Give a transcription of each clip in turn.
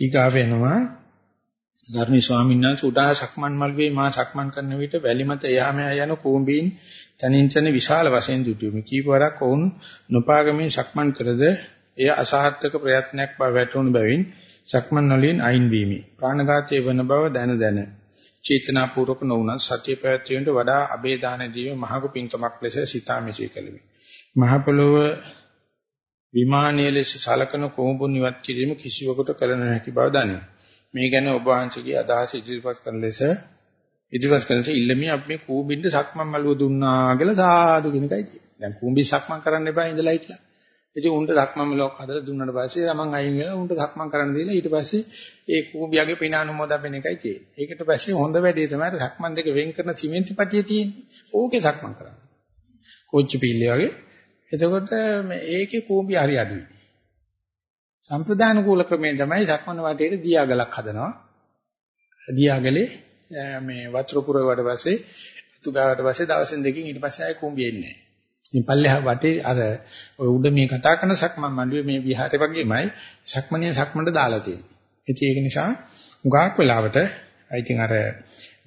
ඊගා වෙනවා ගර්ණී ස්වාමීන් වහන්සේ උඩා සක්මන් මල්වේ මා සක්මන් කරන විට වැලි මත එහා මෙහා යන කූඹීන් තනින් තන විශාල වශයෙන් දුටුමි. කීපවරක් ඔවුන් නොපාගමින් සක්මන් කරද එය අසහාර්ථක ප්‍රයත්නයක් බව වැටහුණු බැවින් සක්මන් වලින් අයින් වීමි. ප්‍රාණඝාතයේ වන බව දැන දැන චේතනාපූර්වක නොවුනත් සත්‍ය ප්‍රයත්නයට වඩා අබේදාන දීම මහඟු පින්කමක් ලෙස සිතා මෙසේ කළෙමි. මහ පොළොව විමානීය ලෙස සලකන කොඹුන් ඉවත් කිරීම කිසිවකට කළ නොහැකි බව දනිමි. මේ ගැන ඔබ වහන්සේගේ අදහස ඉදිරිපත් කරන ලෙස ඉදිරිපත් කරන ලෙස ඉල්ලමි අපි මේ කූඹින්ද සක්මන් මළුව දුන්නා කියලා සාදු කියන එකයි තියෙන්නේ. දැන් කූඹි සක්මන් කරන්න එපා ඉඳලා හිටලා. ඉතින් උන්ට සක්මන් මළුවක් හදලා දුන්නාට පස්සේ තමන් අයින් වෙලා උන්ට සක්මන් කරන්න දීලා ඊට පස්සේ ඒ කූඹියගේ පිනානුමෝදා වෙන එකයි තියෙන්නේ. ඒකට පස්සේ හොඳ වැඩේ තමයි සක්මන් දෙක වෙන් කරන සිමෙන්ති පටිය තියෙන්නේ. ඕකේ සක්මන් කරන්න. කොච්චි පිල්ලේ වගේ. එතකොට මේ ඒකේ කූඹිය හරි අඩුයි. සම්ප්‍රදාන කූල ක්‍රමයෙන් තමයි සක්මන් වාටේට දියාගලක් හදනවා. දියාගලේ මේ වතුර පුරවට පස්සේ අතු ගාවට පස්සේ දවසෙන් දෙකකින් ඊට පස්සේ ආයේ කුඹිය එන්නේ නැහැ. ඉතින් පල්ලෙහා වටේ අර ඔය උඩ මේ කතා කරන සක්මන් මණ්ඩුවේ මේ විහාරේ වගේමයි සක්මණේ සක්මණට දාලා තියෙන්නේ. ඉතින් ඒක නිසා උගාක් වෙලාවට ඉතින් අර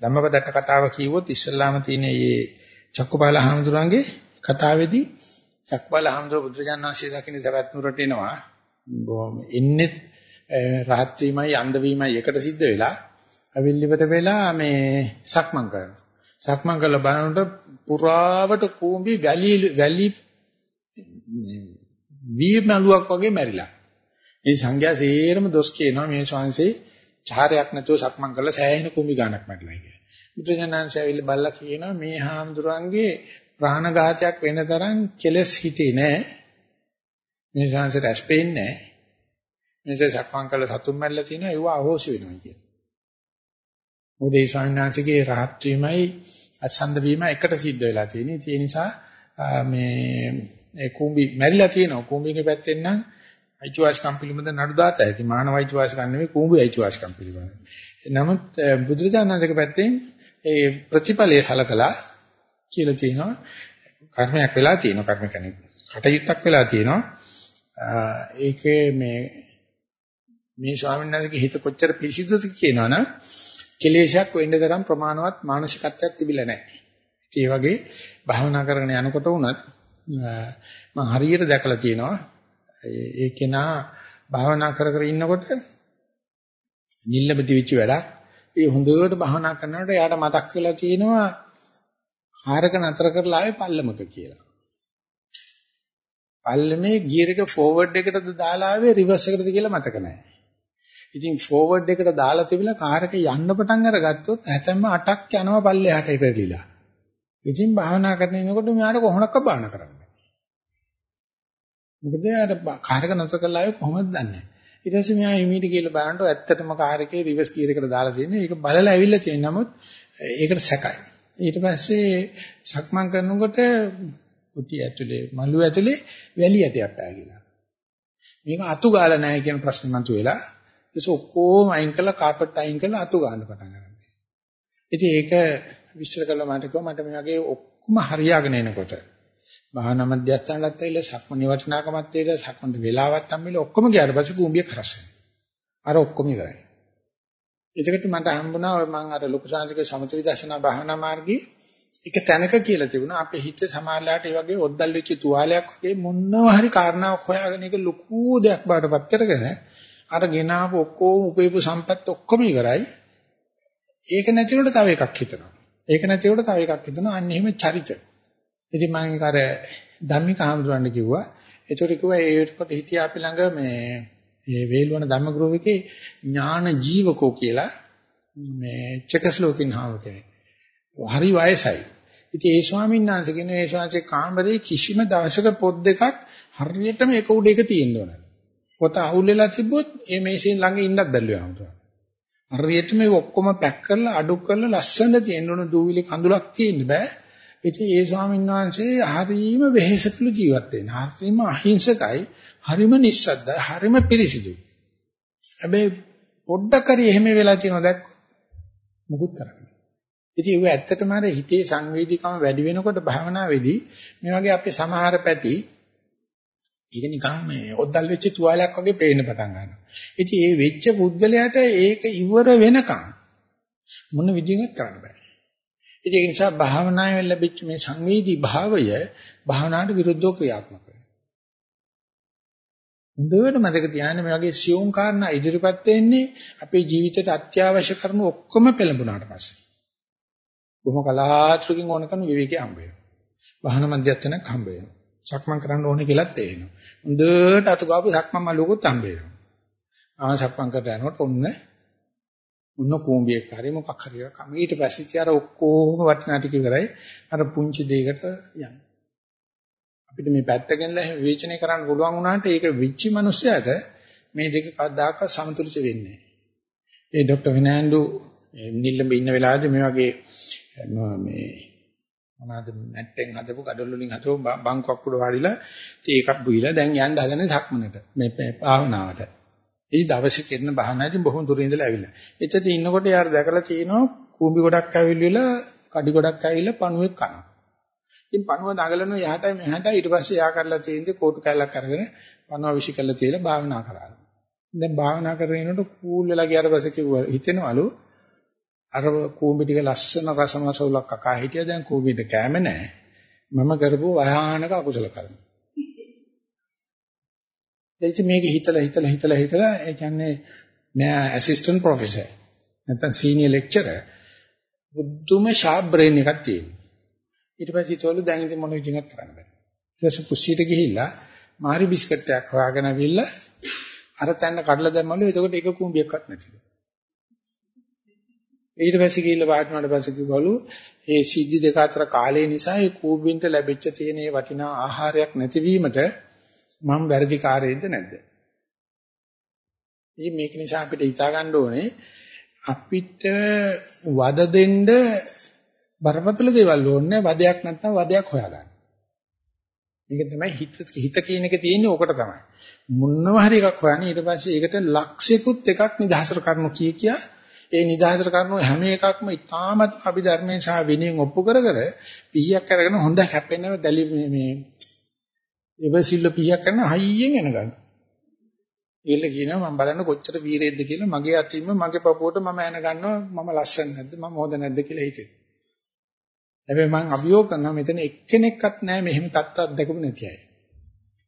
ධම්මපදට කතාව කිව්වොත් ඉස්සල්ලාම තියෙන මේ චක්කපාල හාමුදුරන්ගේ කතාවේදී චක්කපාල හාමුදුර බුදුරජාණන් වහන්සේ දකින්න සවැත් නුරට එනවා. එන්නේ රහත් වීමයි අන්ධ වීමයි එකට සිද්ධ වෙලා අවිල්ලිවට වෙලා මේ සක්මන් කරනවා. සක්මන් කරලා බලනකොට පුරාවට කූඹි වැලි වැලි වීමලුවක් වගේ මැරිලා. මේ සංඝයා සේරම දොස් කියනවා මේ ශාංශේ චාරයක් නැතුව සක්මන් කරලා සෑහෙන කූඹි ගානක් මැරිලා කියලා. බුදුජනනාංශය ඇවිල්ලා බල්ලා කියනවා මේ හාමුදුරන්ගේ ප්‍රාණඝාතයක් වෙන තරම් කෙලස් හිතේ නැහැ. මේ ශාංශයට ඇස් පේන්නේ නැහැ. මේසේ සක්මන් කරලා සතුම් මැරිලා තිනවා ඒව අහෝසි වෙනවා කියන්නේ. මොකද ඒ ස්වාමීන් වහන්සේගේ රහත් වීමයි අසන්ද වීම එකට සිද්ධ වෙලා තියෙන්නේ. ඒ නිසා මේ ඒ කුඹි මැරිලා තියෙනවා. කුඹිගේ පැත්තෙන් නම් අයිතිවාසිකම් පිළිබඳ නඩු දාත ඇති. මානව අයිතිවාසිකම් නෙවෙයි කුඹි අයිතිවාසිකම් පිළිබඳ. නමුත් බුදුරජාණන්සේගේ පැත්තෙන් ඒ ප්‍රතිපලයේ සලකලා කියලා තියෙනවා. කර්මයක් වෙලා තියෙනවා. කර්ම කියන්නේ කටයුත්තක් වෙලා තියෙනවා. ඒකේ මේ මේ ස්වාමීන් වහන්සේගේ හිත කොච්චර පිරිසිදුද කියනවනම් කෙලේශයක් වෙන්න තරම් ප්‍රමාණවත් මානසිකත්වයක් තිබිලා නැහැ. ඒ වගේ භාවනා කරගෙන යනකොට වුණත් මම හරියට දැකලා තියෙනවා ඒ කෙනා භාවනා කර කර ඉන්නකොට නිල්ලබති වෙච්ච වැඩක් ඒ හොඳට භාවනා කරනකොට එයාට මතක් වෙලා තියෙනවා කාරක නතර කරලා ආවේ පල්ලමක කියලා. පල්ලමේ ගියර් එක ෆෝවර්ඩ් එකටද දාලා ආවේ රිවර්ස් එකටද කියලා මතක නැහැ. ඉතින් ෆෝවර්ඩ් එකට දාලා තිබිලා කාර් එක යන්න පටන් අරගත්තොත් හැතැම්ම 8ක් යනවා පල්ලෙහාට ඉපෙරිලා. ඉතින් භාවනා කරන ඉනකොට මෙයාට කොහොමඩක්ක බාහන කරන්නේ. මොකද යාර කාර් එක නතර කළා ආවේ කොහොමද දන්නේ. ඊට පස්සේ මෙයා ඉමීඩි කියලා බලනකොට ඇත්තටම කාර් එකේ රිවර්ස් ගියර් එකට දාලා තියෙනවා. ඒක බලලා ඇවිල්ලා තියෙන නමුත් ඒකට සැකයි. ඊට පස්සේ සක්මන් කරනකොට කුටි ඇතුලේ මළු ඇතුලේ වැලි ඇටයක් පෑගිලා. මේක අතු ගාලා නැහැ කියන ප්‍රශ්නේ මතුවෙලා ඒක ඔක්කොම අයින් කරලා කාපට් අයින් කරලා අතු ගන්න පටන් ගන්නවා. ඉතින් ඒක විශ්ල කළා මට කිව්වා මට මේ වගේ ඔක්කොම හරියාගෙන එනකොට භාවනා මධ්‍යස්ථානලත් ඇවිල්ලා සක්මණේ වටිනාකමත් ඇවිල්ලා සක්මණේ වෙලාවත් හම්බෙලා ඔක්කොම ගියාට පස්සේ කූඹිය කරස් අර ඔක්කොම ඉවරයි. එතකොට මට හම්බුණා ඔය මම අර ලොකු සංසික සමථ විදර්ශනා භාවනා මාර්ගයේ එක තැනක කියලා තිබුණා අපේ හිත සමාජලාට ඒ වගේ ඔද්දල් වෙච්ච තුවාලයක් වගේ මොනවා හරි කාරණාවක් හොයාගෙන ඒක ලොකු දෙයක් බාටපත් කරගෙන අර ගෙනාවු ඔක්කොම උපයපු සම්පත් ඔක්කොම ඉවරයි. ඒක නැතිවට තව එකක් හිතනවා. ඒක නැතිවට තව එකක් හිතනවා. අන්න එහෙම චරිත. ඉතින් මම අර ධම්මික හඳුරන්න කිව්වා. ඒකට කිව්වා ඒකට හිටියා අපි ළඟ මේ මේ වේලවන ධම්මගුරුවකේ ඥාන ජීවකෝ කියලා මේ චෙකස්ලෝකින් හාව කෙනෙක්. හරි වයසයි. ඉතින් ඒ ස්වාමීන් වහන්සේ කියන ඒ ස්වාමීන්ගේ කාමරේ කිසිම දවසක පොත් දෙකක් හරියටම එක උඩ එක තියෙන්න ඕන. පොත අවුල් වෙලා තිබ්බොත් ඒ මේසෙන් ළඟ ඉන්නත් බැල්ලුවා හමුදුවා. හරියට මේ ඔක්කොම පැක් කරලා අඩු කරලා ලස්සන තියෙන උන දූවිලි කඳුලක් තියෙන්න බෑ. ඉතින් ඒ ස්වාමීන් වහන්සේ හරීම වෙහෙසකළු ජීවත් වෙන. හරීම අහිංසකයි, හරීම නිස්සද්දයි, හරීම පිරිසිදුයි. හැබැයි පොඩ්ඩක් හරි එහෙම වෙලා තියෙනවා දැක්කොත් මුකුත් කරන්නේ. ඉතින් ඒක ඇත්තටම අර හිතේ සංවේදීකම වැඩි වෙනකොට භාවනාවේදී මේ වගේ අපේ සමහර පැති ඒක නිකන් මේ ඔද්දල් වෙච්ච තුවාලයක් වගේ පේන්න පටන් ගන්නවා. ඉතින් මේ වෙච්ච පුද්ගලයාට ඒක ඉවර වෙනකන් මොන විදිහකට කරන්න බෑ. ඉතින් ඒ නිසා භාවනාවෙන් ලැබිච්ච මේ සංවේදී භාවය භාවනාවට විරුද්ධව ක්‍රියාත්මක වෙනවා. හොඳට මතක තියාගන්න මේ වගේ සියුම් කාරණා ඉදිරිපත් වෙන්නේ අපේ ජීවිතයට අත්‍යවශ්‍ය කරන ඔක්කොම පෙළඹුණාට පස්සේ. බොහොම කලාතුරකින් ඕන කරන විවේකී හම්බ වෙනවා. වාහන මැදයන්ක් හම්බ වෙනවා. සක්මන් කරන්න ඕනේ කියලාත් තේරෙනවා. හොඳට අතු ගාපු සක්මන් මලුකුත් හම්බ වෙනවා. ආ සක්මන් කරලා යනකොට ඔන්න උන්න කෝඹියක් හරි මොකක් හරි එකක්. අම ඊට පස්සේ තියාර ඔක්කොම වටිනා ටික ඉවරයි. අර පුංචි දෙයකට යන්න. අපිට මේ පැත්තකින්ලා විවේචනය කරන්න පුළුවන් වුණාට ඒක විච්චි මිනිස්සයාට මේ දෙක කවදාක සමතුලිත වෙන්නේ ඒ ડોක්ටර් විනාන්දු නිල්ලඹ ඉන්න වෙලාවේදී මේ වගේ මේ මොනවාද මැට්ටෙන් හදපු gadol වලින් හදපු බංකුවක් උඩ වාඩිලා ඉතින් ඒකක් බුයිලා දැන් යන්න හදන්නේ සක්මනට මේ භාවනාවට. ඒ දවසේ කරන බහනාදී බොහොම දුරින් ඉඳලා ඇවිල්ලා. එතකොට ඉන්නකොට යාර දැකලා තියෙනවා කූඹි ගොඩක් ඇවිල්ලා කඩි ගොඩක් ඇවිල්ලා පණුවෙක් කනවා. ඉතින් පණුව දඟලන යහටයි මෙහාටයි ඊට පස්සේ යා කරලා තියෙන්නේ කෝටු කැල්ලක් අරගෙන පණුව විශ් කරලා තියලා භාවනා කරා. දැන් භාවනා කරගෙන ඉන්නකොට කූල් වෙලා ගියාට පස්සේ කිව්වා හිතෙනවලු අර කූඹි ටික ලස්සන රසමසවුලක් අකා හිටියා දැන් කූඹිට කැම නැහැ. මම කරපු භයානක අකුසල කර්ම. එයිට මේක හිතලා හිතලා හිතලා හිතලා ඒ කියන්නේ මම ඇසිස්ටන්ට් ප්‍රොෆෙසර් නැත්නම් සීනියර් ලෙක්චරර් බුද්ධුම ෂාප් බ්‍රේන් එකක් තියෙනවා. ඊට පස්සේ හිතවලු දැන් ඉතින් මොන විදිහකට කරන්න බෑ. ඊට පස්සේ කුස්සියට ගිහිල්ලා මාරි බිස්කට් එකක් හොයාගෙන අවිල්ලා අර තැන්න කඩලා දැම්මලු එතකොට එක කුඹියක්වත් නැතිලු. ඊට පස්සේ ගිහිල්ලා වාඩිවුණාට පස්සේ කිව්වලු මේ සිද්ධි දෙක අතර කාලය නිසා ඒ කූඹින්ට ලැබිච්ච තියෙන වටිනා ආහාරයක් නැතිවීමට මම වැරදි කාර්යයේද නැද්ද? ඉතින් මේක නිසා අපිට හිතා ගන්න ඕනේ අපිට වද දෙන්න බරපතල දේවල් ඕනේ වදයක් නැත්නම් වදයක් හොයාගන්න. මේක තමයි හිත හිත කියන එක තියෙන්නේ ඕකට තමයි. මුන්නව හරි එකක් හොයන්නේ ඊට පස්සේ ඒකට ලක්ෂිකුත් එකක් නිදහසට කරනු කිය කියා ඒ නිදහසට කරනු හැම එකක්ම ඉතාමත් අභිධර්මයේ සහ විනයෙන් ඔප්පු කර කර පීයක් අරගෙන හොඳ හැපෙනව දැලි මේ ඉවසිල්ල පියක් කරන හයියෙන් එන ගන්න. ඒල කියනවා මම බලන්න කොච්චර වීරයෙක්ද කියලා මගේ අතින්ම මගේ පපුවට මම එන ගන්නවා මම ලස්සන නැද්ද මම හොඳ නැද්ද කියලා හිතේ. හැබැයි මම අභියෝග කරනවා මෙතන එක්කෙනෙක්වත් නැහැ මෙහෙම තත්ත්වයක් දැකපු නැති අය.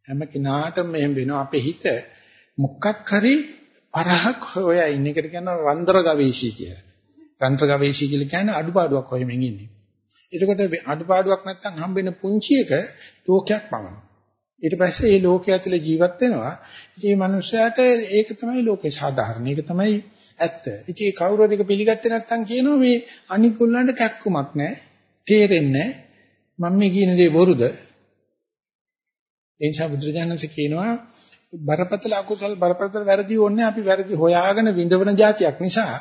හැම කෙනාටම මෙහෙම වෙනවා අපේ හිත මොකක් හරි පරහක් හොයා ඉන්න එකට කියනවා රන්ද්‍ර ගවේෂී කියලා. රන්ද්‍ර ගවේෂී කියලා කියන්නේ අඩුපාඩුවක් හොයමින් ඉන්නේ. එතකොට අඩුපාඩුවක් නැත්තම් හම්බෙන පුංචි එක ලෝකයක් පමණයි. ඊට පස්සේ මේ ලෝකයේ ඇතුලේ ජීවත් වෙනවා. ඉතින් මේ මනුස්සයාට ඒක තමයි ලෝකේ සාධාරණ. ඒක තමයි ඇත්ත. ඉතින් කවුරු හරි ඒක පිළිගත්තේ නැත්නම් කියනවා මේ අනිකුල්ලන්ට කැක්කුමක් නැහැ. තේරෙන්නේ නැහැ. මම මේ කියන දේ බොරුද? එනිසා බුදුරජාණන්සේ කියනවා බරපතල අකුසල් බරපතල වැරදි ඕනේ අපි වැරදි හොයාගෙන විඳවන જાතියක් නිසා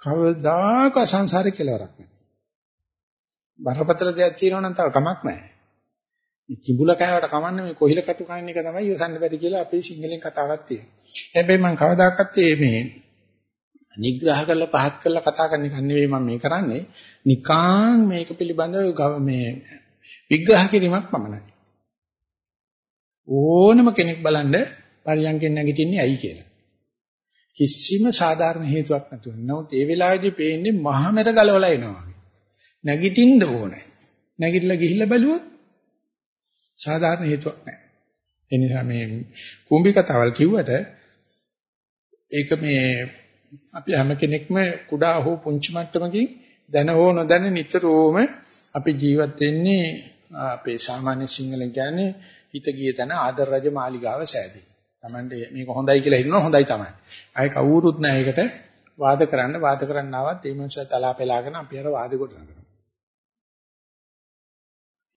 කවදාක සංසාරේ කෙලවරක් නැහැ. බරපතල දෙයක් තියෙනවා නම් තව කමක් නැහැ. කිඹුල කෑවට කමන්නේ මේ කොහිල කටු කන එක තමයි යොසන්න බැරි කියලා අපේ සිංහලෙන් කතාවක් තියෙනවා. හැබැයි මම කවදාකවත් මේ නිග්‍රහ කරලා පහත් කරලා කතා කරන එක නෙවෙයි මම මේ කරන්නේ. නිකාං මේක පිළිබඳව මේ විග්‍රහ කිරීමක් පමණයි. ඕනම කෙනෙක් බලන්න පරියන්කෙන් නැගිටින්නේ ඇයි කියලා. කිසිම සාධාරණ හේතුවක් නැතුව. නමුත් ඒ වෙලාවේදී පේන්නේ මහා මෙර ගලවලා එනවා. නැගිටින්න ඕනේ. නැගිටලා ගිහිල්ලා බැලුවොත් සාධාරණ හේතුවක් නැහැ. ඒ නිසා මේ කුඹි කතාවල් කිව්වට ඒක මේ අපි හැම කෙනෙක්ම කුඩා හෝ පුංචි මට්ටමකින් දැන හෝ නොදැන නිතරම අපි ජීවත් වෙන්නේ අපේ සාමාන්‍ය සිංහලෙන් කියන්නේ හිත ගිය තැන ආදර රජ මාලිගාව සෑදී. Tamande මේක හොඳයි කියලා හිතනවා හොඳයි තමයි. ආයේ කවුරුත් නැහැ ඒකට වාද කරන්න වාද කරන්න ආවත් ඒ මනුස්සයා තලා පෙලාගෙන අපි අර වාද කොට නගනවා.